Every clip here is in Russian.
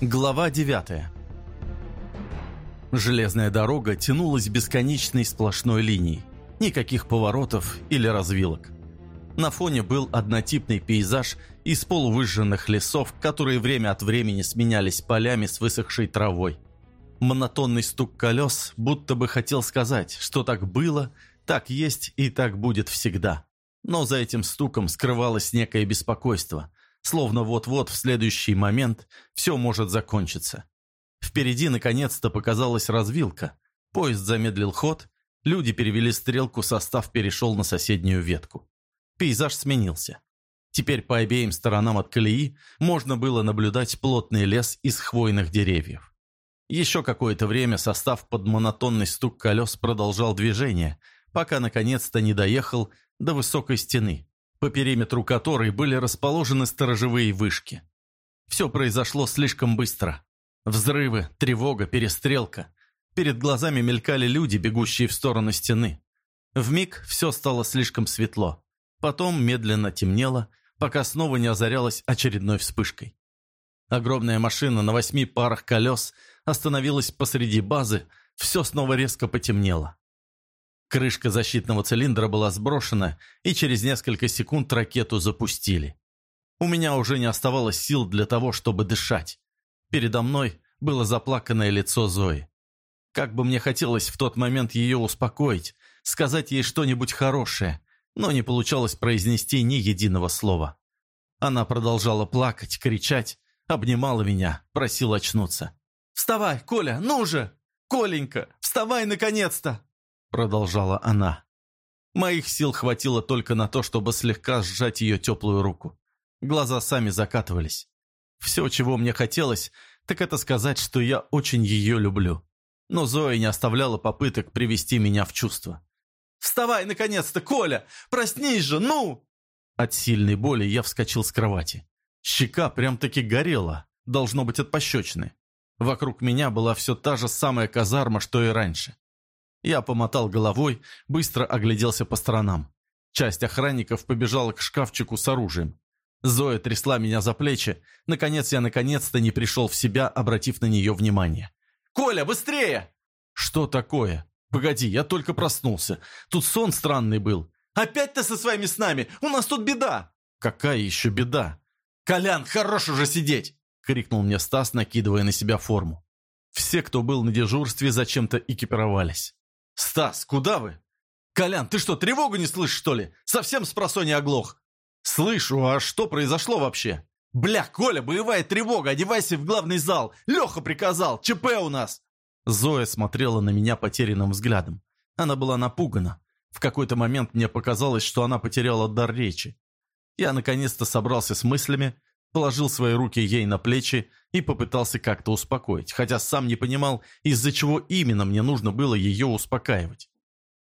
Глава 9 Железная дорога тянулась бесконечной сплошной линией. Никаких поворотов или развилок. На фоне был однотипный пейзаж из полувыжженных лесов, которые время от времени сменялись полями с высохшей травой. Монотонный стук колес будто бы хотел сказать, что так было, так есть и так будет всегда. Но за этим стуком скрывалось некое беспокойство, словно вот-вот в следующий момент все может закончиться. Впереди наконец-то показалась развилка. Поезд замедлил ход, люди перевели стрелку, состав перешел на соседнюю ветку. Пейзаж сменился. Теперь по обеим сторонам от колеи можно было наблюдать плотный лес из хвойных деревьев. Еще какое-то время состав под монотонный стук колес продолжал движение, пока наконец-то не доехал до высокой стены, по периметру которой были расположены сторожевые вышки. Все произошло слишком быстро. Взрывы, тревога, перестрелка. Перед глазами мелькали люди, бегущие в сторону стены. Вмиг все стало слишком светло. Потом медленно темнело, пока снова не озарялась очередной вспышкой. Огромная машина на восьми парах колес остановилась посреди базы, все снова резко потемнело. Крышка защитного цилиндра была сброшена, и через несколько секунд ракету запустили. У меня уже не оставалось сил для того, чтобы дышать. Передо мной было заплаканное лицо Зои. Как бы мне хотелось в тот момент ее успокоить, сказать ей что-нибудь хорошее, но не получалось произнести ни единого слова. Она продолжала плакать, кричать, обнимала меня, просила очнуться. «Вставай, Коля, ну же! Коленька, вставай наконец-то!» Продолжала она. Моих сил хватило только на то, чтобы слегка сжать ее теплую руку. Глаза сами закатывались. Все, чего мне хотелось, так это сказать, что я очень ее люблю. Но Зоя не оставляла попыток привести меня в чувство. «Вставай, наконец-то, Коля! Проснись же, ну!» От сильной боли я вскочил с кровати. Щека прям-таки горела, должно быть от пощечины. Вокруг меня была все та же самая казарма, что и раньше. Я помотал головой, быстро огляделся по сторонам. Часть охранников побежала к шкафчику с оружием. Зоя трясла меня за плечи. Наконец я наконец-то не пришел в себя, обратив на нее внимание. «Коля, быстрее!» «Что такое? Погоди, я только проснулся. Тут сон странный был». «Опять ты со своими снами? У нас тут беда!» «Какая еще беда?» «Колян, хорош уже сидеть!» — крикнул мне Стас, накидывая на себя форму. Все, кто был на дежурстве, зачем-то экипировались. «Стас, куда вы?» «Колян, ты что, тревогу не слышишь, что ли? Совсем с просони оглох?» «Слышу, а что произошло вообще?» «Бля, Коля, боевая тревога, одевайся в главный зал! Леха приказал, ЧП у нас!» Зоя смотрела на меня потерянным взглядом. Она была напугана. В какой-то момент мне показалось, что она потеряла дар речи. Я наконец-то собрался с мыслями, положил свои руки ей на плечи и попытался как-то успокоить, хотя сам не понимал, из-за чего именно мне нужно было ее успокаивать.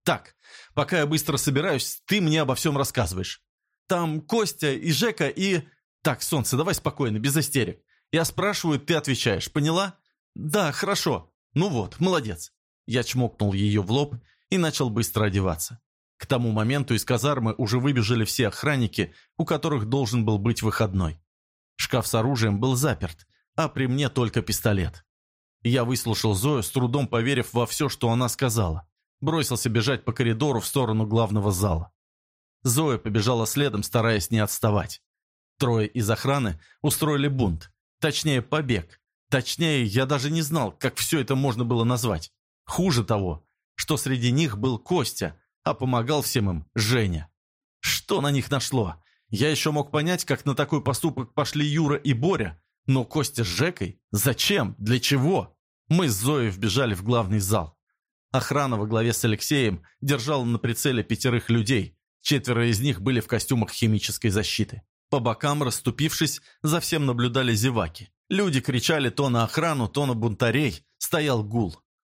«Так, пока я быстро собираюсь, ты мне обо всем рассказываешь. Там Костя и Жека и...» «Так, солнце, давай спокойно, без истерик. Я спрашиваю, ты отвечаешь, поняла?» «Да, хорошо. Ну вот, молодец». Я чмокнул ее в лоб и начал быстро одеваться. К тому моменту из казармы уже выбежали все охранники, у которых должен был быть выходной. Шкаф с оружием был заперт, а при мне только пистолет. Я выслушал Зою, с трудом поверив во все, что она сказала. Бросился бежать по коридору в сторону главного зала. Зоя побежала следом, стараясь не отставать. Трое из охраны устроили бунт. Точнее, побег. Точнее, я даже не знал, как все это можно было назвать. Хуже того, что среди них был Костя, а помогал всем им Женя. Что на них нашло? Я еще мог понять, как на такой поступок пошли Юра и Боря, но Костя с Жекой? Зачем? Для чего? Мы с Зоей вбежали в главный зал. Охрана во главе с Алексеем держала на прицеле пятерых людей. Четверо из них были в костюмах химической защиты. По бокам, расступившись, за всем наблюдали зеваки. Люди кричали то на охрану, то на бунтарей. Стоял гул.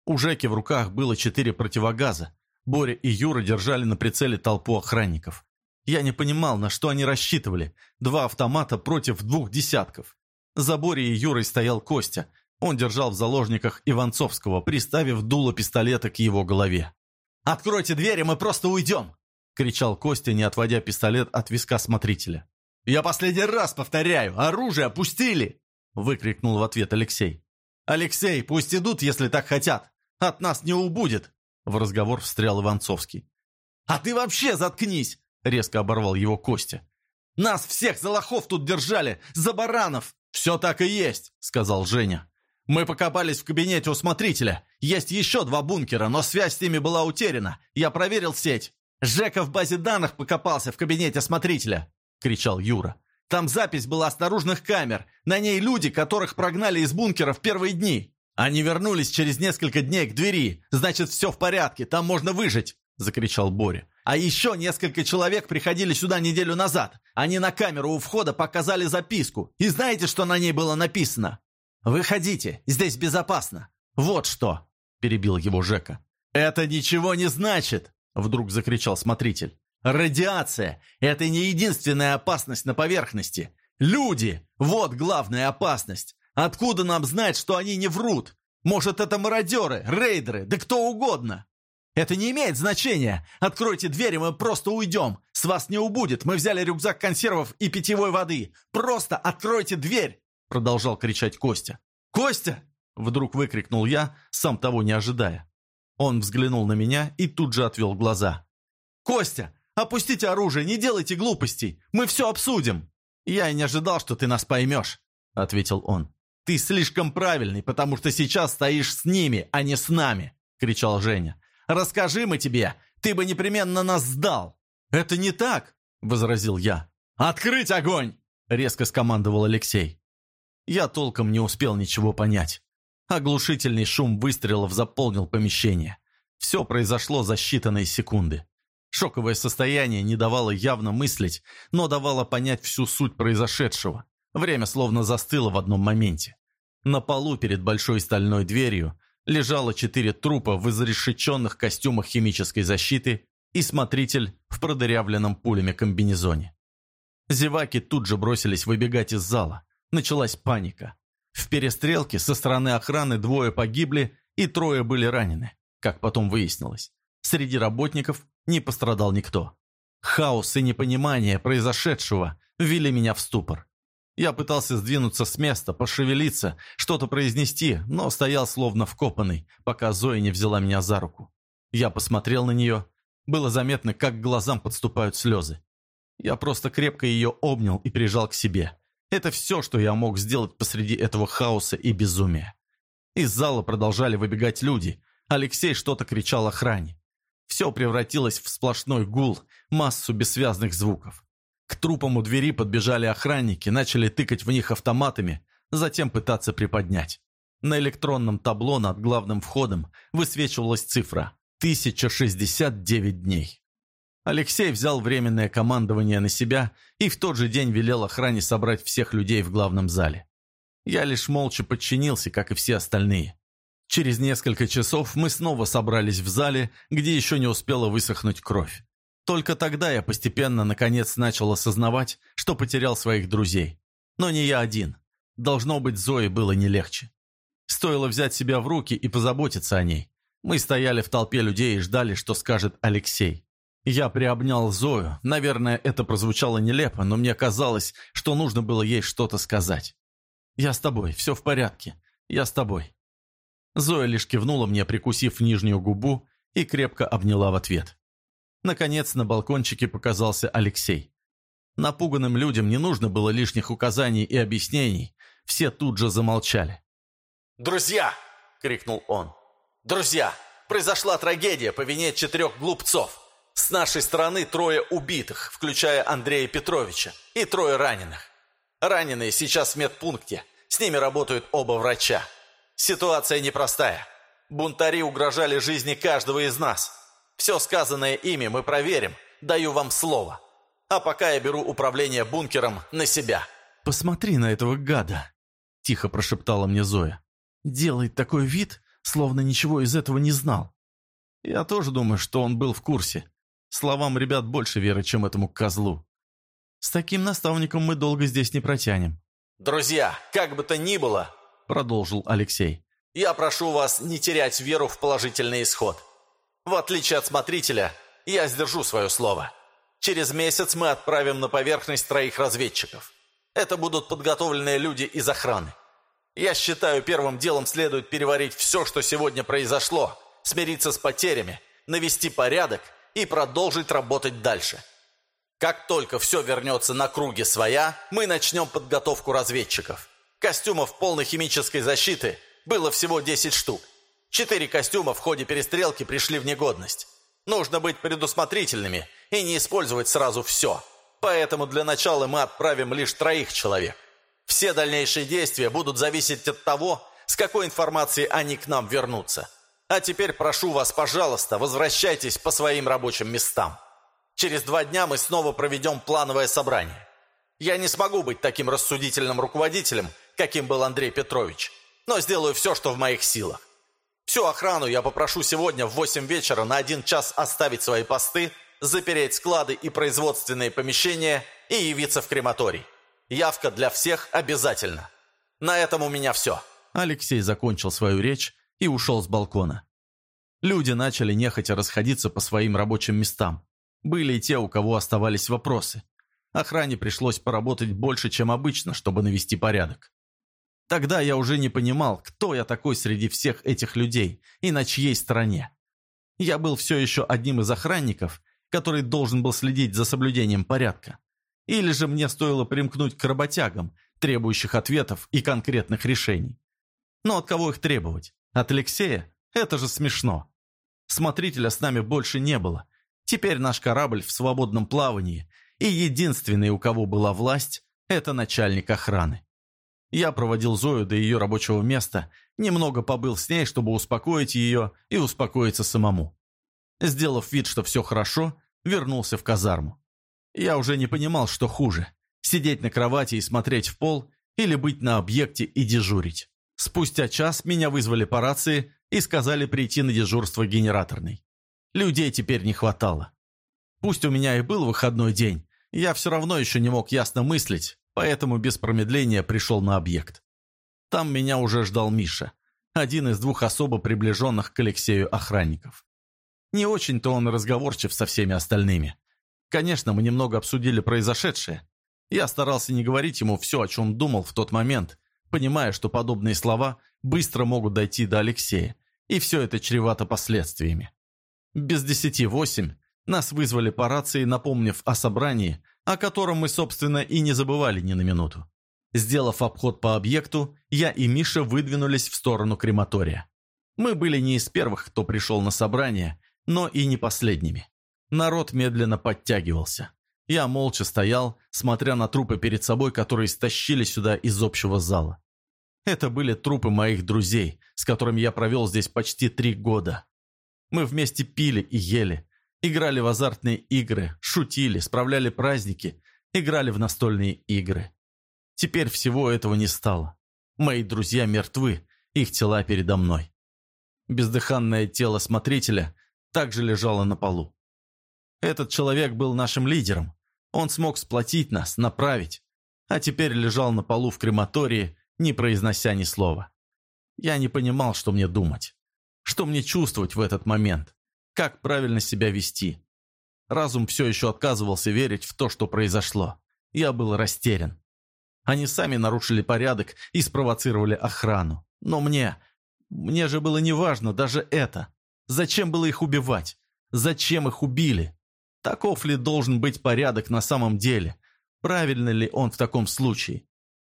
У Жеки в руках было четыре противогаза. Боря и Юра держали на прицеле толпу охранников. Я не понимал, на что они рассчитывали. Два автомата против двух десятков. За Борей и Юрой стоял Костя. Он держал в заложниках Иванцовского, приставив дуло пистолета к его голове. «Откройте двери, мы просто уйдем!» — кричал Костя, не отводя пистолет от виска смотрителя. «Я последний раз повторяю, оружие опустили!» – выкрикнул в ответ Алексей. «Алексей, пусть идут, если так хотят. От нас не убудет!» В разговор встрял Иванцовский. «А ты вообще заткнись!» – резко оборвал его Костя. «Нас всех за лохов тут держали! За баранов!» «Все так и есть!» – сказал Женя. «Мы покопались в кабинете у смотрителя. Есть еще два бункера, но связь с ними была утеряна. Я проверил сеть. Жека в базе данных покопался в кабинете смотрителя!» – кричал Юра. Там запись была с наружных камер. На ней люди, которых прогнали из бункера в первые дни. Они вернулись через несколько дней к двери. Значит, все в порядке, там можно выжить!» – закричал Боря. «А еще несколько человек приходили сюда неделю назад. Они на камеру у входа показали записку. И знаете, что на ней было написано? «Выходите, здесь безопасно». Вот что!» – перебил его Жека. «Это ничего не значит!» – вдруг закричал смотритель. Радиация – это не единственная опасность на поверхности. Люди – вот главная опасность. Откуда нам знать, что они не врут? Может, это мародеры, рейдеры, да кто угодно. Это не имеет значения. Откройте дверь, и мы просто уйдем. С вас не убудет. Мы взяли рюкзак консервов и питьевой воды. Просто откройте дверь!» Продолжал кричать Костя. «Костя!» Вдруг выкрикнул я, сам того не ожидая. Он взглянул на меня и тут же отвел глаза. «Костя, Опустите оружие, не делайте глупостей. Мы все обсудим». «Я и не ожидал, что ты нас поймешь», — ответил он. «Ты слишком правильный, потому что сейчас стоишь с ними, а не с нами», — кричал Женя. «Расскажи мы тебе, ты бы непременно нас сдал». «Это не так», — возразил я. «Открыть огонь!» — резко скомандовал Алексей. Я толком не успел ничего понять. Оглушительный шум выстрелов заполнил помещение. Все произошло за считанные секунды. Шоковое состояние не давало явно мыслить, но давало понять всю суть произошедшего. Время словно застыло в одном моменте. На полу перед большой стальной дверью лежало четыре трупа в изрешеченных костюмах химической защиты и смотритель в продырявленном пулями комбинезоне. Зеваки тут же бросились выбегать из зала. Началась паника. В перестрелке со стороны охраны двое погибли и трое были ранены, как потом выяснилось. Среди работников не пострадал никто. Хаос и непонимание произошедшего ввели меня в ступор. Я пытался сдвинуться с места, пошевелиться, что-то произнести, но стоял словно вкопанный, пока Зоя не взяла меня за руку. Я посмотрел на нее. Было заметно, как к глазам подступают слезы. Я просто крепко ее обнял и прижал к себе. Это все, что я мог сделать посреди этого хаоса и безумия. Из зала продолжали выбегать люди. Алексей что-то кричал охране. Все превратилось в сплошной гул, массу бессвязных звуков. К трупам у двери подбежали охранники, начали тыкать в них автоматами, затем пытаться приподнять. На электронном табло над главным входом высвечивалась цифра 1069 дней. Алексей взял временное командование на себя и в тот же день велел охране собрать всех людей в главном зале. Я лишь молча подчинился, как и все остальные. Через несколько часов мы снова собрались в зале, где еще не успела высохнуть кровь. Только тогда я постепенно, наконец, начал осознавать, что потерял своих друзей. Но не я один. Должно быть, Зое было не легче. Стоило взять себя в руки и позаботиться о ней. Мы стояли в толпе людей и ждали, что скажет Алексей. Я приобнял Зою. Наверное, это прозвучало нелепо, но мне казалось, что нужно было ей что-то сказать. «Я с тобой, все в порядке. Я с тобой. Зоя лишь кивнула мне, прикусив нижнюю губу, и крепко обняла в ответ. Наконец на балкончике показался Алексей. Напуганным людям не нужно было лишних указаний и объяснений, все тут же замолчали. «Друзья!» — крикнул он. «Друзья! Произошла трагедия по вине четырех глупцов. С нашей стороны трое убитых, включая Андрея Петровича, и трое раненых. Раненые сейчас в медпункте, с ними работают оба врача. Ситуация непростая. Бунтари угрожали жизни каждого из нас. Все сказанное ими мы проверим, даю вам слово. А пока я беру управление бункером на себя». «Посмотри на этого гада!» – тихо прошептала мне Зоя. «Делает такой вид, словно ничего из этого не знал. Я тоже думаю, что он был в курсе. Словам ребят больше веры, чем этому козлу. С таким наставником мы долго здесь не протянем». «Друзья, как бы то ни было, – продолжил Алексей. «Я прошу вас не терять веру в положительный исход. В отличие от смотрителя, я сдержу свое слово. Через месяц мы отправим на поверхность троих разведчиков. Это будут подготовленные люди из охраны. Я считаю, первым делом следует переварить все, что сегодня произошло, смириться с потерями, навести порядок и продолжить работать дальше. Как только все вернется на круги своя, мы начнем подготовку разведчиков. Костюмов полной химической защиты было всего 10 штук. Четыре костюма в ходе перестрелки пришли в негодность. Нужно быть предусмотрительными и не использовать сразу все. Поэтому для начала мы отправим лишь троих человек. Все дальнейшие действия будут зависеть от того, с какой информацией они к нам вернутся. А теперь прошу вас, пожалуйста, возвращайтесь по своим рабочим местам. Через два дня мы снова проведем плановое собрание. Я не смогу быть таким рассудительным руководителем, каким был Андрей Петрович, но сделаю все, что в моих силах. Всю охрану я попрошу сегодня в 8 вечера на один час оставить свои посты, запереть склады и производственные помещения и явиться в крематорий. Явка для всех обязательно. На этом у меня все». Алексей закончил свою речь и ушел с балкона. Люди начали нехотя расходиться по своим рабочим местам. Были и те, у кого оставались вопросы. Охране пришлось поработать больше, чем обычно, чтобы навести порядок. Тогда я уже не понимал, кто я такой среди всех этих людей и на чьей стороне. Я был все еще одним из охранников, который должен был следить за соблюдением порядка. Или же мне стоило примкнуть к работягам, требующих ответов и конкретных решений. Но от кого их требовать? От Алексея? Это же смешно. Смотрителя с нами больше не было. Теперь наш корабль в свободном плавании, и единственный, у кого была власть, это начальник охраны. Я проводил Зою до ее рабочего места, немного побыл с ней, чтобы успокоить ее и успокоиться самому. Сделав вид, что все хорошо, вернулся в казарму. Я уже не понимал, что хуже – сидеть на кровати и смотреть в пол или быть на объекте и дежурить. Спустя час меня вызвали по рации и сказали прийти на дежурство генераторной. Людей теперь не хватало. Пусть у меня и был выходной день, я все равно еще не мог ясно мыслить, поэтому без промедления пришел на объект. Там меня уже ждал Миша, один из двух особо приближенных к Алексею охранников. Не очень-то он разговорчив со всеми остальными. Конечно, мы немного обсудили произошедшее. Я старался не говорить ему все, о чем думал в тот момент, понимая, что подобные слова быстро могут дойти до Алексея, и все это чревато последствиями. Без десяти восемь нас вызвали по рации, напомнив о собрании, о котором мы, собственно, и не забывали ни на минуту. Сделав обход по объекту, я и Миша выдвинулись в сторону крематория. Мы были не из первых, кто пришел на собрание, но и не последними. Народ медленно подтягивался. Я молча стоял, смотря на трупы перед собой, которые стащили сюда из общего зала. Это были трупы моих друзей, с которыми я провел здесь почти три года. Мы вместе пили и ели, играли в азартные игры, шутили, справляли праздники, играли в настольные игры. Теперь всего этого не стало. Мои друзья мертвы, их тела передо мной. Бездыханное тело смотрителя также лежало на полу. Этот человек был нашим лидером. Он смог сплотить нас, направить. А теперь лежал на полу в крематории, не произнося ни слова. Я не понимал, что мне думать. Что мне чувствовать в этот момент. Как правильно себя вести. Разум все еще отказывался верить в то, что произошло. Я был растерян. Они сами нарушили порядок и спровоцировали охрану. Но мне... Мне же было неважно даже это. Зачем было их убивать? Зачем их убили? Таков ли должен быть порядок на самом деле? Правильно ли он в таком случае?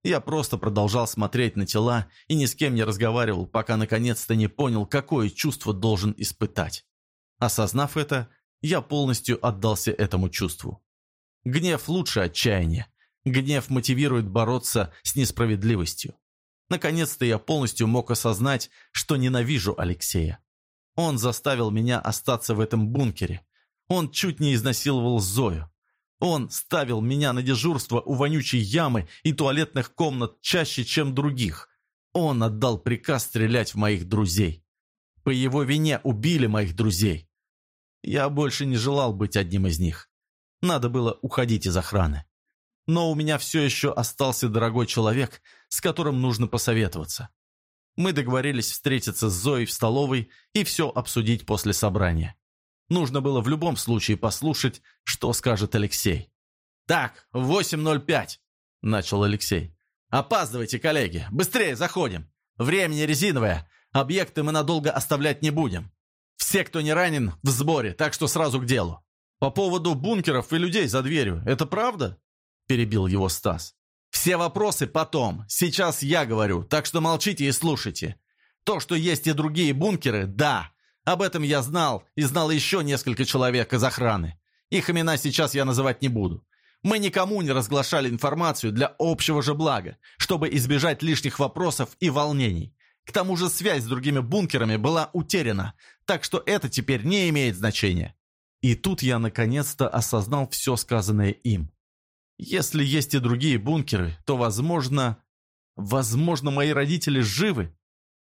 Я просто продолжал смотреть на тела и ни с кем не разговаривал, пока наконец-то не понял, какое чувство должен испытать. Осознав это, я полностью отдался этому чувству. Гнев лучше отчаяния. Гнев мотивирует бороться с несправедливостью. Наконец-то я полностью мог осознать, что ненавижу Алексея. Он заставил меня остаться в этом бункере, он чуть не изнасиловал Зою. Он ставил меня на дежурство у вонючей ямы и туалетных комнат чаще, чем других. Он отдал приказ стрелять в моих друзей. По его вине убили моих друзей. Я больше не желал быть одним из них. Надо было уходить из охраны. Но у меня все еще остался дорогой человек, с которым нужно посоветоваться. Мы договорились встретиться с Зоей в столовой и все обсудить после собрания. Нужно было в любом случае послушать, что скажет Алексей. «Так, 8.05», — начал Алексей. «Опаздывайте, коллеги! Быстрее заходим! Времени резиновое, объекты мы надолго оставлять не будем. Все, кто не ранен, в сборе, так что сразу к делу». «По поводу бункеров и людей за дверью, это правда?» – перебил его Стас. «Все вопросы потом. Сейчас я говорю, так что молчите и слушайте. То, что есть и другие бункеры, да. Об этом я знал, и знал еще несколько человек из охраны. Их имена сейчас я называть не буду. Мы никому не разглашали информацию для общего же блага, чтобы избежать лишних вопросов и волнений. К тому же связь с другими бункерами была утеряна, так что это теперь не имеет значения. И тут я наконец-то осознал все сказанное им. Если есть и другие бункеры, то, возможно... Возможно, мои родители живы.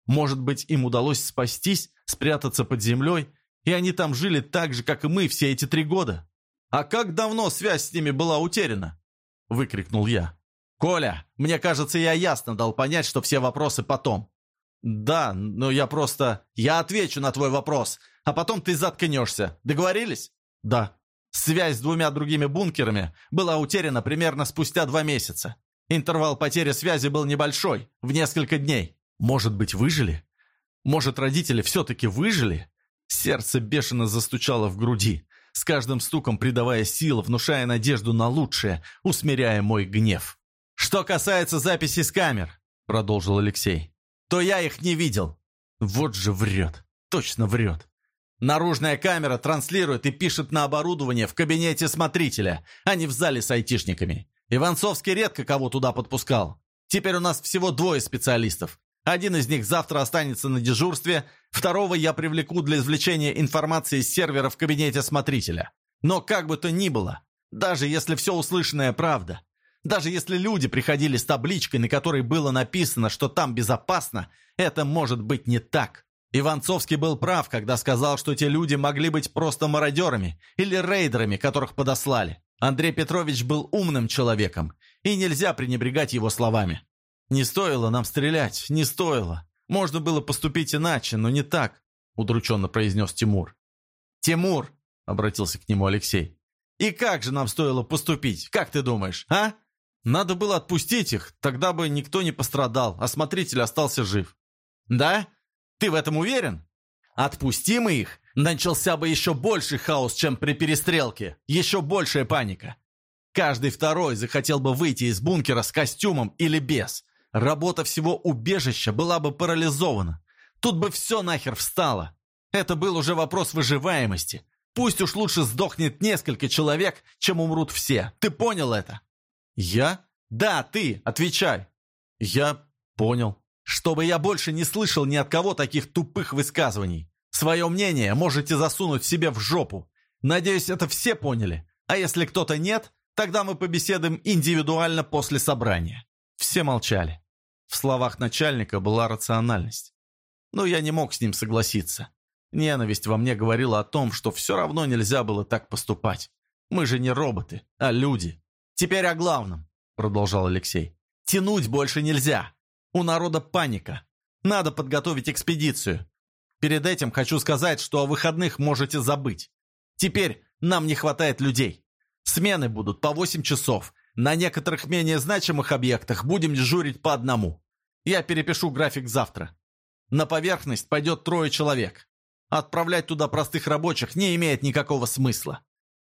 Может быть, им удалось спастись, спрятаться под землей, и они там жили так же, как и мы все эти три года. А как давно связь с ними была утеряна?» — выкрикнул я. «Коля, мне кажется, я ясно дал понять, что все вопросы потом». «Да, но я просто... Я отвечу на твой вопрос, а потом ты заткнешься. Договорились?» «Да». Связь с двумя другими бункерами была утеряна примерно спустя два месяца. Интервал потери связи был небольшой, в несколько дней. Может быть, выжили? Может, родители все-таки выжили? Сердце бешено застучало в груди, с каждым стуком придавая сил, внушая надежду на лучшее, усмиряя мой гнев. «Что касается записи с камер», — продолжил Алексей, — «то я их не видел». Вот же врет, точно врет. Наружная камера транслирует и пишет на оборудование в кабинете смотрителя, а не в зале с айтишниками. Иванцовский редко кого туда подпускал. Теперь у нас всего двое специалистов. Один из них завтра останется на дежурстве, второго я привлеку для извлечения информации с сервера в кабинете смотрителя. Но как бы то ни было, даже если все услышанное правда, даже если люди приходили с табличкой, на которой было написано, что там безопасно, это может быть не так. Иванцовский был прав, когда сказал, что те люди могли быть просто мародерами или рейдерами, которых подослали. Андрей Петрович был умным человеком, и нельзя пренебрегать его словами. «Не стоило нам стрелять, не стоило. Можно было поступить иначе, но не так», — удрученно произнес Тимур. «Тимур!» — обратился к нему Алексей. «И как же нам стоило поступить, как ты думаешь, а? Надо было отпустить их, тогда бы никто не пострадал, а смотритель остался жив». «Да? Ты в этом уверен? Отпусти мы их, начался бы еще больший хаос, чем при перестрелке, еще большая паника. Каждый второй захотел бы выйти из бункера с костюмом или без. Работа всего убежища была бы парализована. Тут бы все нахер встало. Это был уже вопрос выживаемости. Пусть уж лучше сдохнет несколько человек, чем умрут все. Ты понял это? Я? Да, ты. Отвечай. Я понял чтобы я больше не слышал ни от кого таких тупых высказываний. Свое мнение можете засунуть себе в жопу. Надеюсь, это все поняли. А если кто-то нет, тогда мы побеседуем индивидуально после собрания». Все молчали. В словах начальника была рациональность. Но я не мог с ним согласиться. Ненависть во мне говорила о том, что все равно нельзя было так поступать. Мы же не роботы, а люди. «Теперь о главном», — продолжал Алексей. «Тянуть больше нельзя. У народа паника. Надо подготовить экспедицию. Перед этим хочу сказать, что о выходных можете забыть. Теперь нам не хватает людей. Смены будут по 8 часов. На некоторых менее значимых объектах будем дежурить по одному. Я перепишу график завтра. На поверхность пойдет трое человек. Отправлять туда простых рабочих не имеет никакого смысла.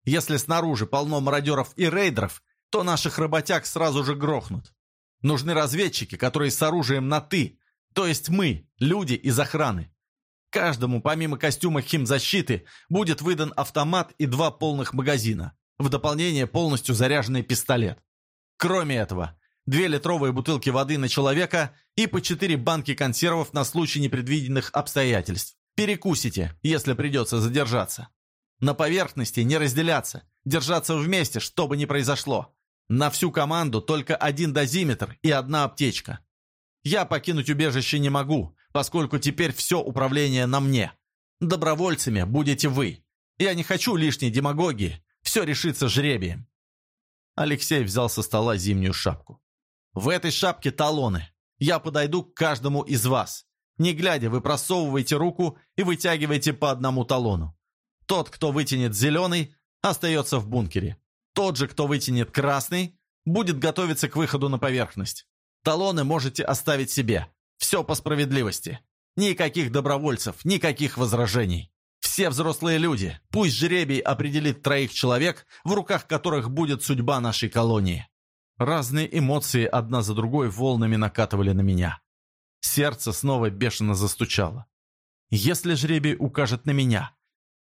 Если снаружи полно мародеров и рейдеров, то наших работяг сразу же грохнут. Нужны разведчики, которые с оружием на «ты», то есть мы, люди из охраны. Каждому, помимо костюма химзащиты, будет выдан автомат и два полных магазина. В дополнение полностью заряженный пистолет. Кроме этого, две литровые бутылки воды на человека и по четыре банки консервов на случай непредвиденных обстоятельств. Перекусите, если придется задержаться. На поверхности не разделяться, держаться вместе, что бы ни произошло. На всю команду только один дозиметр и одна аптечка. Я покинуть убежище не могу, поскольку теперь все управление на мне. Добровольцами будете вы. Я не хочу лишней демагогии. Все решится жребием. Алексей взял со стола зимнюю шапку. В этой шапке талоны. Я подойду к каждому из вас. Не глядя, вы просовываете руку и вытягиваете по одному талону. Тот, кто вытянет зеленый, остается в бункере. Тот же, кто вытянет красный, будет готовиться к выходу на поверхность. Талоны можете оставить себе. Все по справедливости. Никаких добровольцев, никаких возражений. Все взрослые люди. Пусть жребий определит троих человек, в руках которых будет судьба нашей колонии. Разные эмоции одна за другой волнами накатывали на меня. Сердце снова бешено застучало. Если жребий укажет на меня,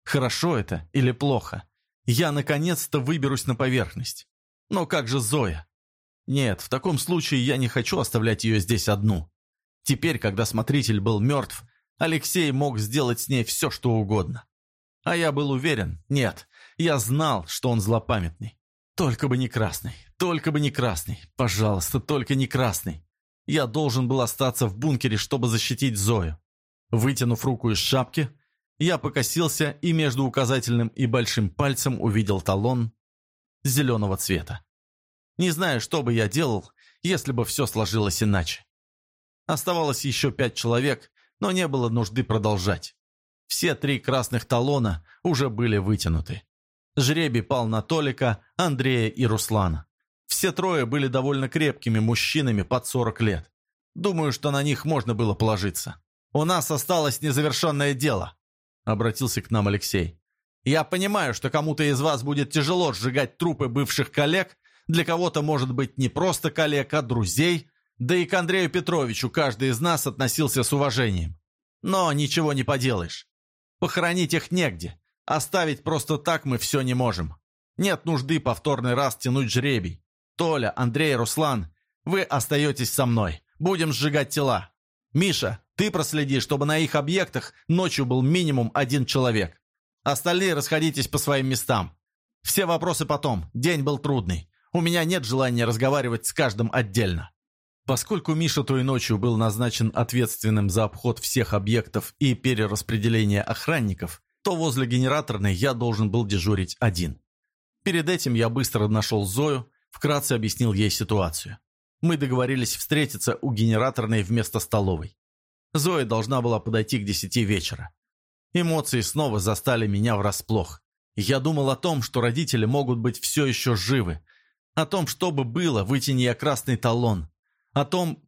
хорошо это или плохо, я наконец-то выберусь на поверхность. Но как же Зоя? Нет, в таком случае я не хочу оставлять ее здесь одну. Теперь, когда смотритель был мертв, Алексей мог сделать с ней все, что угодно. А я был уверен, нет, я знал, что он злопамятный. Только бы не красный, только бы не красный, пожалуйста, только не красный. Я должен был остаться в бункере, чтобы защитить Зою. Вытянув руку из шапки, я покосился и между указательным и большим пальцем увидел талон зеленого цвета. Не знаю, что бы я делал, если бы все сложилось иначе. Оставалось еще пять человек, но не было нужды продолжать. Все три красных талона уже были вытянуты. Жребий пал на Толика, Андрея и Руслана. Все трое были довольно крепкими мужчинами под 40 лет. Думаю, что на них можно было положиться. «У нас осталось незавершенное дело», — обратился к нам Алексей. «Я понимаю, что кому-то из вас будет тяжело сжигать трупы бывших коллег, для кого-то может быть не просто коллег, а друзей, да и к Андрею Петровичу каждый из нас относился с уважением. Но ничего не поделаешь. Похоронить их негде. Оставить просто так мы все не можем. Нет нужды повторный раз тянуть жребий. Толя, Андрей, Руслан, вы остаетесь со мной. Будем сжигать тела. Миша, ты проследи, чтобы на их объектах ночью был минимум один человек. Остальные расходитесь по своим местам. Все вопросы потом. День был трудный. У меня нет желания разговаривать с каждым отдельно. Поскольку Миша той ночью был назначен ответственным за обход всех объектов и перераспределение охранников, то возле генераторной я должен был дежурить один. Перед этим я быстро нашел Зою, вкратце объяснил ей ситуацию. Мы договорились встретиться у генераторной вместо столовой. Зоя должна была подойти к десяти вечера. Эмоции снова застали меня врасплох. Я думал о том, что родители могут быть все еще живы, о том, что бы было, вытяни я красный талон, о том,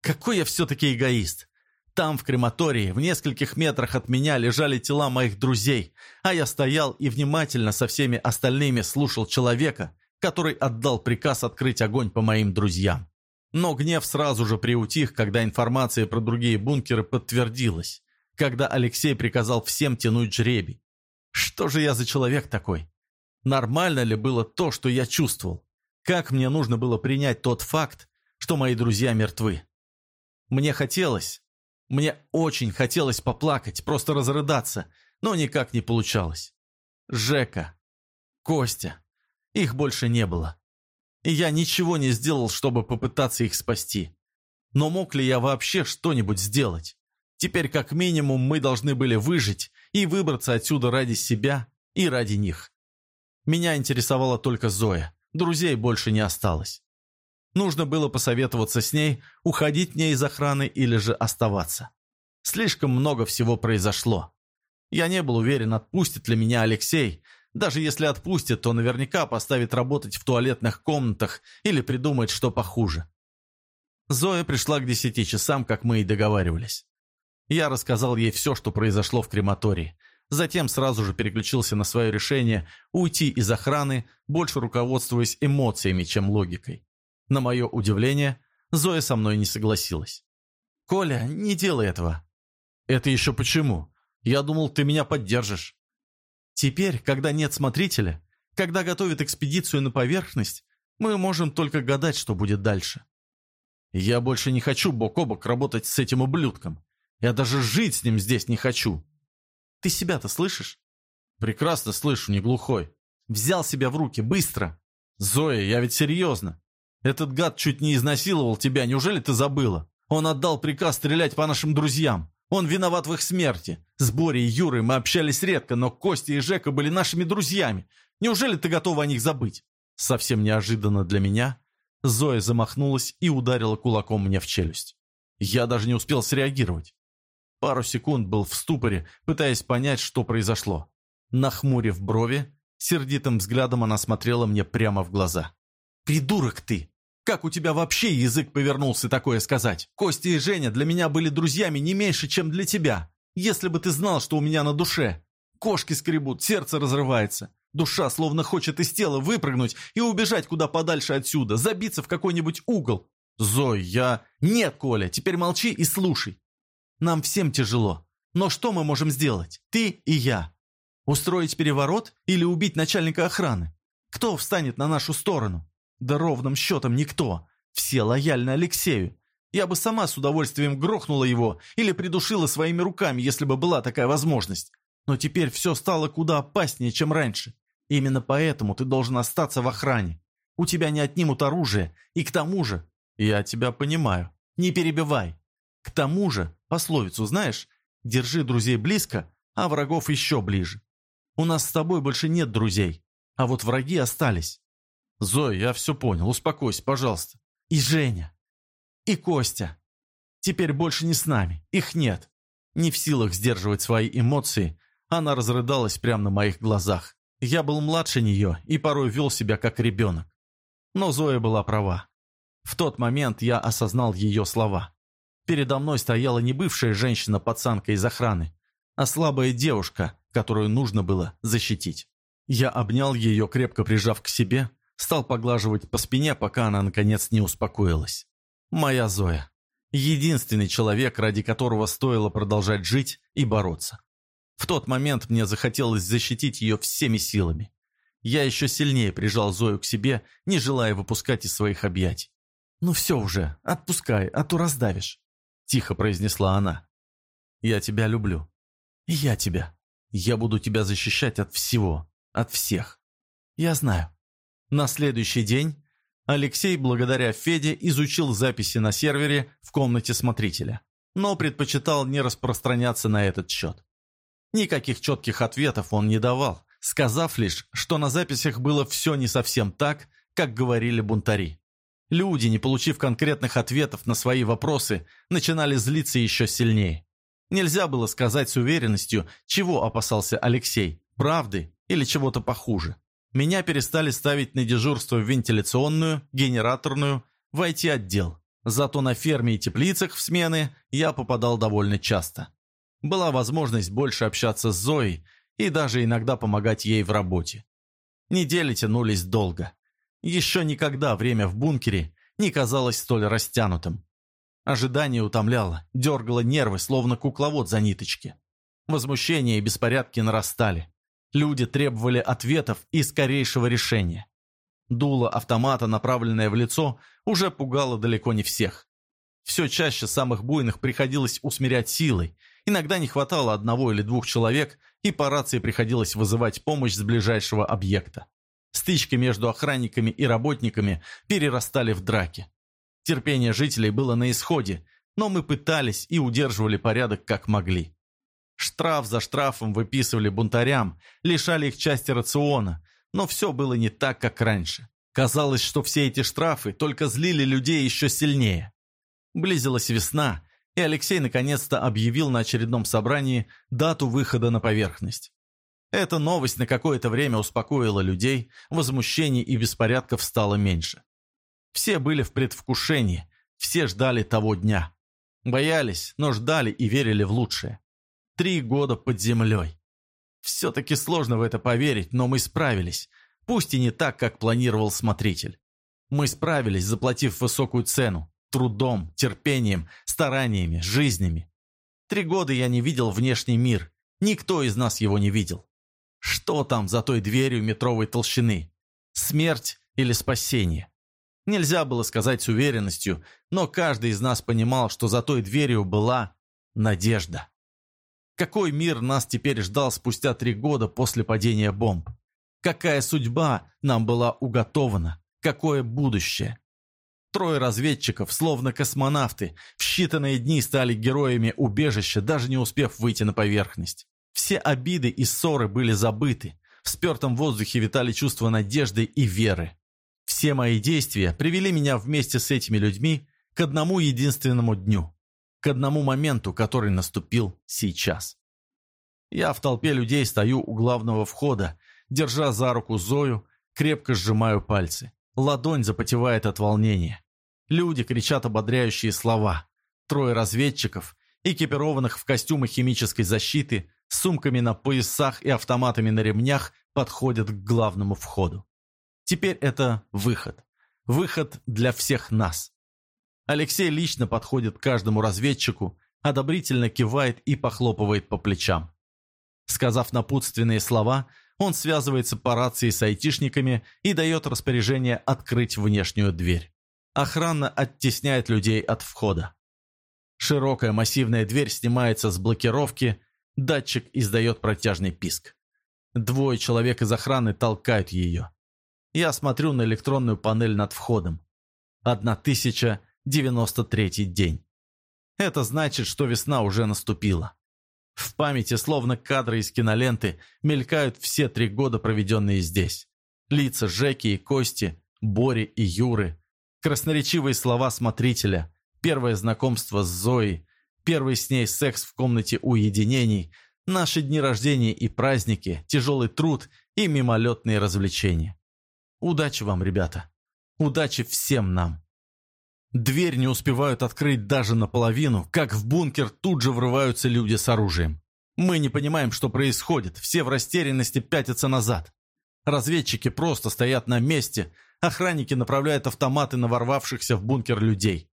какой я все-таки эгоист. Там, в крематории, в нескольких метрах от меня лежали тела моих друзей, а я стоял и внимательно со всеми остальными слушал человека, который отдал приказ открыть огонь по моим друзьям. Но гнев сразу же приутих, когда информация про другие бункеры подтвердилась, когда Алексей приказал всем тянуть жребий. Что же я за человек такой? Нормально ли было то, что я чувствовал? Как мне нужно было принять тот факт, что мои друзья мертвы. Мне хотелось, мне очень хотелось поплакать, просто разрыдаться, но никак не получалось. Жека, Костя, их больше не было. И я ничего не сделал, чтобы попытаться их спасти. Но мог ли я вообще что-нибудь сделать? Теперь как минимум мы должны были выжить и выбраться отсюда ради себя и ради них. Меня интересовала только Зоя, друзей больше не осталось. Нужно было посоветоваться с ней, уходить мне из охраны или же оставаться. Слишком много всего произошло. Я не был уверен, отпустит ли меня Алексей. Даже если отпустит, то наверняка поставит работать в туалетных комнатах или придумает что похуже. Зоя пришла к десяти часам, как мы и договаривались. Я рассказал ей все, что произошло в крематории. Затем сразу же переключился на свое решение уйти из охраны, больше руководствуясь эмоциями, чем логикой. На мое удивление, Зоя со мной не согласилась. «Коля, не делай этого». «Это еще почему? Я думал, ты меня поддержишь». «Теперь, когда нет смотрителя, когда готовят экспедицию на поверхность, мы можем только гадать, что будет дальше». «Я больше не хочу бок о бок работать с этим ублюдком. Я даже жить с ним здесь не хочу». «Ты себя-то слышишь?» «Прекрасно слышу, не глухой. Взял себя в руки, быстро!» «Зоя, я ведь серьезно. Этот гад чуть не изнасиловал тебя, неужели ты забыла? Он отдал приказ стрелять по нашим друзьям. Он виноват в их смерти. С Борей и Юрой мы общались редко, но Костя и Жека были нашими друзьями. Неужели ты готова о них забыть?» Совсем неожиданно для меня Зоя замахнулась и ударила кулаком мне в челюсть. Я даже не успел среагировать. Пару секунд был в ступоре, пытаясь понять, что произошло. Нахмурив брови, сердитым взглядом она смотрела мне прямо в глаза. «Придурок ты! Как у тебя вообще язык повернулся такое сказать? Костя и Женя для меня были друзьями не меньше, чем для тебя. Если бы ты знал, что у меня на душе. Кошки скребут, сердце разрывается. Душа словно хочет из тела выпрыгнуть и убежать куда подальше отсюда, забиться в какой-нибудь угол. Зой, я... Нет, Коля, теперь молчи и слушай. Нам всем тяжело. Но что мы можем сделать? Ты и я. Устроить переворот или убить начальника охраны? Кто встанет на нашу сторону? Да ровным счетом никто. Все лояльны Алексею. Я бы сама с удовольствием грохнула его или придушила своими руками, если бы была такая возможность. Но теперь все стало куда опаснее, чем раньше. Именно поэтому ты должен остаться в охране. У тебя не отнимут оружие, и к тому же... Я тебя понимаю. Не перебивай. К тому же, пословицу знаешь, держи друзей близко, а врагов еще ближе. У нас с тобой больше нет друзей, а вот враги остались. «Зоя, я все понял. Успокойся, пожалуйста. И Женя. И Костя. Теперь больше не с нами. Их нет». Не в силах сдерживать свои эмоции, она разрыдалась прямо на моих глазах. Я был младше нее и порой вел себя как ребенок. Но Зоя была права. В тот момент я осознал ее слова. Передо мной стояла не бывшая женщина-пацанка из охраны, а слабая девушка, которую нужно было защитить. Я обнял ее, крепко прижав к себе, Стал поглаживать по спине, пока она, наконец, не успокоилась. Моя Зоя. Единственный человек, ради которого стоило продолжать жить и бороться. В тот момент мне захотелось защитить ее всеми силами. Я еще сильнее прижал Зою к себе, не желая выпускать из своих объятий. «Ну все уже, отпускай, а то раздавишь», – тихо произнесла она. «Я тебя люблю. Я тебя. Я буду тебя защищать от всего, от всех. Я знаю». На следующий день Алексей, благодаря Феде, изучил записи на сервере в комнате смотрителя, но предпочитал не распространяться на этот счет. Никаких четких ответов он не давал, сказав лишь, что на записях было все не совсем так, как говорили бунтари. Люди, не получив конкретных ответов на свои вопросы, начинали злиться еще сильнее. Нельзя было сказать с уверенностью, чего опасался Алексей, правды или чего-то похуже. Меня перестали ставить на дежурство в вентиляционную, генераторную, в IT-отдел. Зато на ферме и теплицах в смены я попадал довольно часто. Была возможность больше общаться с Зоей и даже иногда помогать ей в работе. Недели тянулись долго. Еще никогда время в бункере не казалось столь растянутым. Ожидание утомляло, дергало нервы, словно кукловод за ниточки. Возмущение и беспорядки нарастали. Люди требовали ответов и скорейшего решения. Дуло автомата, направленное в лицо, уже пугало далеко не всех. Все чаще самых буйных приходилось усмирять силой. Иногда не хватало одного или двух человек, и по рации приходилось вызывать помощь с ближайшего объекта. Стычки между охранниками и работниками перерастали в драки. Терпение жителей было на исходе, но мы пытались и удерживали порядок как могли. Штраф за штрафом выписывали бунтарям, лишали их части рациона, но все было не так, как раньше. Казалось, что все эти штрафы только злили людей еще сильнее. Близилась весна, и Алексей наконец-то объявил на очередном собрании дату выхода на поверхность. Эта новость на какое-то время успокоила людей, возмущений и беспорядков стало меньше. Все были в предвкушении, все ждали того дня. Боялись, но ждали и верили в лучшее. Три года под землей. Все-таки сложно в это поверить, но мы справились. Пусть и не так, как планировал смотритель. Мы справились, заплатив высокую цену. Трудом, терпением, стараниями, жизнями. Три года я не видел внешний мир. Никто из нас его не видел. Что там за той дверью метровой толщины? Смерть или спасение? Нельзя было сказать с уверенностью, но каждый из нас понимал, что за той дверью была надежда. Какой мир нас теперь ждал спустя три года после падения бомб? Какая судьба нам была уготована? Какое будущее? Трое разведчиков, словно космонавты, в считанные дни стали героями убежища, даже не успев выйти на поверхность. Все обиды и ссоры были забыты. В спертом воздухе витали чувства надежды и веры. Все мои действия привели меня вместе с этими людьми к одному единственному дню к одному моменту, который наступил сейчас. Я в толпе людей стою у главного входа, держа за руку Зою, крепко сжимаю пальцы. Ладонь запотевает от волнения. Люди кричат ободряющие слова. Трое разведчиков, экипированных в костюмы химической защиты, с сумками на поясах и автоматами на ремнях, подходят к главному входу. Теперь это выход. Выход для всех нас. Алексей лично подходит к каждому разведчику, одобрительно кивает и похлопывает по плечам. Сказав напутственные слова, он связывается по рации с айтишниками и дает распоряжение открыть внешнюю дверь. Охрана оттесняет людей от входа. Широкая массивная дверь снимается с блокировки, датчик издает протяжный писк. Двое человек из охраны толкают ее. Я смотрю на электронную панель над входом. 1093 день. Это значит, что весна уже наступила. В памяти, словно кадры из киноленты, мелькают все три года, проведенные здесь. Лица Жеки и Кости, Бори и Юры, красноречивые слова смотрителя, первое знакомство с Зоей, первый с ней секс в комнате уединений, наши дни рождения и праздники, тяжелый труд и мимолетные развлечения. Удачи вам, ребята. Удачи всем нам. Дверь не успевают открыть даже наполовину, как в бункер тут же врываются люди с оружием. Мы не понимаем, что происходит, все в растерянности пятятся назад. Разведчики просто стоят на месте, охранники направляют автоматы на ворвавшихся в бункер людей.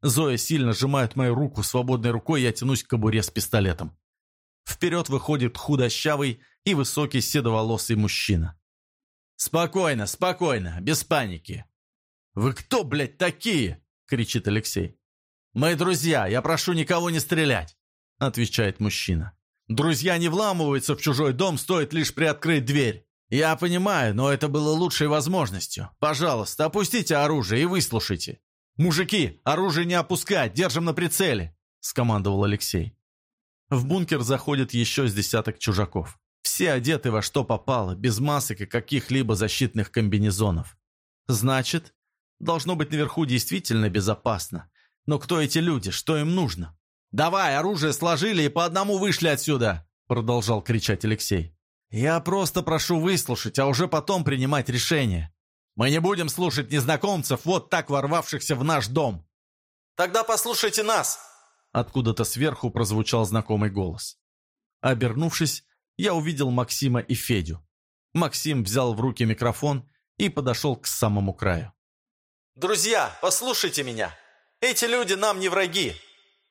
Зоя сильно сжимает мою руку, свободной рукой я тянусь к кобуре с пистолетом. Вперед выходит худощавый и высокий седоволосый мужчина. «Спокойно, спокойно, без паники!» «Вы кто, блядь, такие?» — кричит Алексей. «Мы друзья, я прошу никого не стрелять», — отвечает мужчина. «Друзья не вламываются в чужой дом, стоит лишь приоткрыть дверь. Я понимаю, но это было лучшей возможностью. Пожалуйста, опустите оружие и выслушайте. Мужики, оружие не опускать, держим на прицеле», — скомандовал Алексей. В бункер заходит еще с десяток чужаков. Все одеты во что попало, без масок и каких-либо защитных комбинезонов. Значит, Должно быть наверху действительно безопасно. Но кто эти люди? Что им нужно? «Давай, оружие сложили и по одному вышли отсюда!» Продолжал кричать Алексей. «Я просто прошу выслушать, а уже потом принимать решение. Мы не будем слушать незнакомцев, вот так ворвавшихся в наш дом!» «Тогда послушайте нас!» Откуда-то сверху прозвучал знакомый голос. Обернувшись, я увидел Максима и Федю. Максим взял в руки микрофон и подошел к самому краю. «Друзья, послушайте меня. Эти люди нам не враги.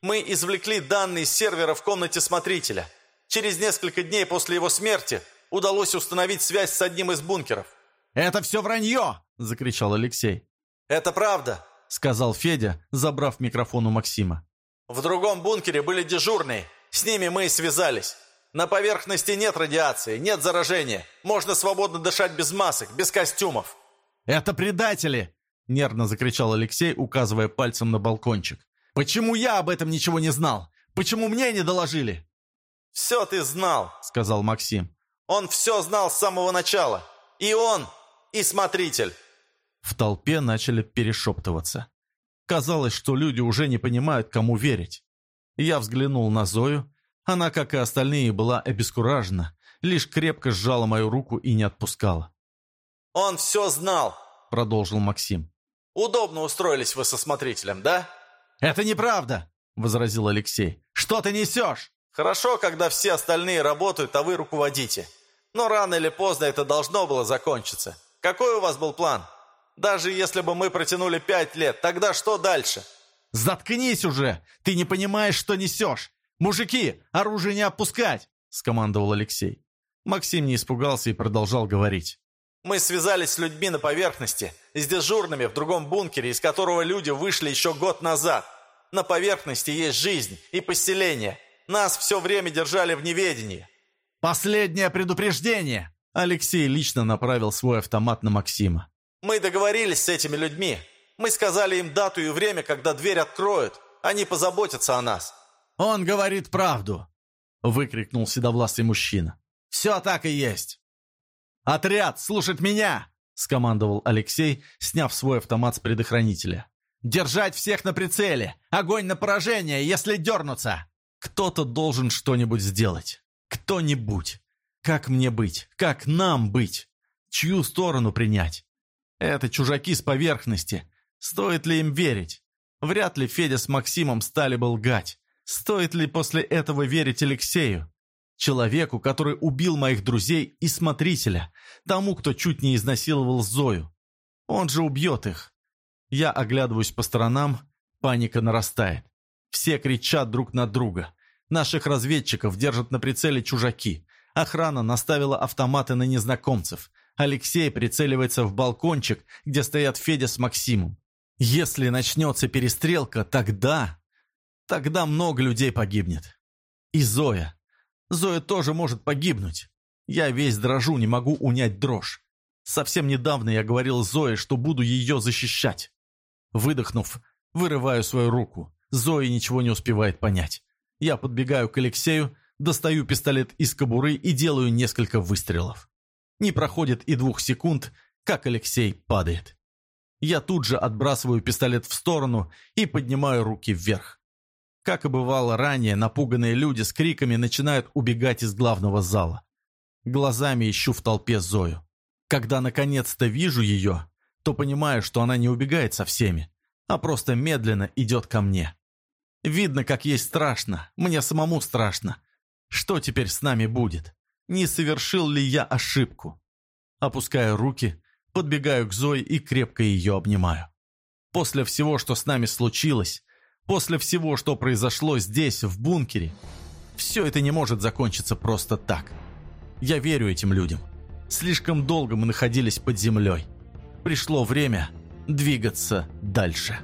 Мы извлекли данные с сервера в комнате смотрителя. Через несколько дней после его смерти удалось установить связь с одним из бункеров». «Это все вранье!» – закричал Алексей. «Это правда», – сказал Федя, забрав микрофон у Максима. «В другом бункере были дежурные. С ними мы и связались. На поверхности нет радиации, нет заражения. Можно свободно дышать без масок, без костюмов». «Это предатели!» Нервно закричал Алексей, указывая пальцем на балкончик. «Почему я об этом ничего не знал? Почему мне не доложили?» «Все ты знал», — сказал Максим. «Он все знал с самого начала. И он, и смотритель». В толпе начали перешептываться. Казалось, что люди уже не понимают, кому верить. Я взглянул на Зою. Она, как и остальные, была обескуражена, лишь крепко сжала мою руку и не отпускала. «Он все знал», — продолжил Максим. Удобно устроились вы со смотрителем, да?» «Это неправда!» — возразил Алексей. «Что ты несешь?» «Хорошо, когда все остальные работают, а вы руководите. Но рано или поздно это должно было закончиться. Какой у вас был план? Даже если бы мы протянули пять лет, тогда что дальше?» «Заткнись уже! Ты не понимаешь, что несешь! Мужики, оружие не опускать!» — скомандовал Алексей. Максим не испугался и продолжал говорить. Мы связались с людьми на поверхности, с дежурными в другом бункере, из которого люди вышли еще год назад. На поверхности есть жизнь и поселение. Нас все время держали в неведении». «Последнее предупреждение!» Алексей лично направил свой автомат на Максима. «Мы договорились с этими людьми. Мы сказали им дату и время, когда дверь откроют. Они позаботятся о нас». «Он говорит правду!» выкрикнул седовласый мужчина. «Все так и есть!» «Отряд, слушать меня!» — скомандовал Алексей, сняв свой автомат с предохранителя. «Держать всех на прицеле! Огонь на поражение, если дернуться!» «Кто-то должен что-нибудь сделать. Кто-нибудь. Как мне быть? Как нам быть? Чью сторону принять?» Это чужаки с поверхности. Стоит ли им верить? Вряд ли Федя с Максимом стали бы лгать. Стоит ли после этого верить Алексею? Человеку, который убил моих друзей и смотрителя, тому, кто чуть не изнасиловал Зою. Он же убьет их. Я оглядываюсь по сторонам, паника нарастает. Все кричат друг на друга. Наших разведчиков держат на прицеле чужаки. Охрана наставила автоматы на незнакомцев. Алексей прицеливается в балкончик, где стоят Федя с Максимом. Если начнется перестрелка, тогда... Тогда много людей погибнет. И Зоя. Зоя тоже может погибнуть. Я весь дрожу, не могу унять дрожь. Совсем недавно я говорил Зое, что буду ее защищать. Выдохнув, вырываю свою руку. Зоя ничего не успевает понять. Я подбегаю к Алексею, достаю пистолет из кобуры и делаю несколько выстрелов. Не проходит и двух секунд, как Алексей падает. Я тут же отбрасываю пистолет в сторону и поднимаю руки вверх. Как и бывало ранее, напуганные люди с криками начинают убегать из главного зала. Глазами ищу в толпе Зою. Когда наконец-то вижу ее, то понимаю, что она не убегает со всеми, а просто медленно идет ко мне. Видно, как ей страшно, мне самому страшно. Что теперь с нами будет? Не совершил ли я ошибку? Опускаю руки, подбегаю к Зое и крепко ее обнимаю. После всего, что с нами случилось, После всего, что произошло здесь, в бункере, все это не может закончиться просто так. Я верю этим людям. Слишком долго мы находились под землей. Пришло время двигаться дальше.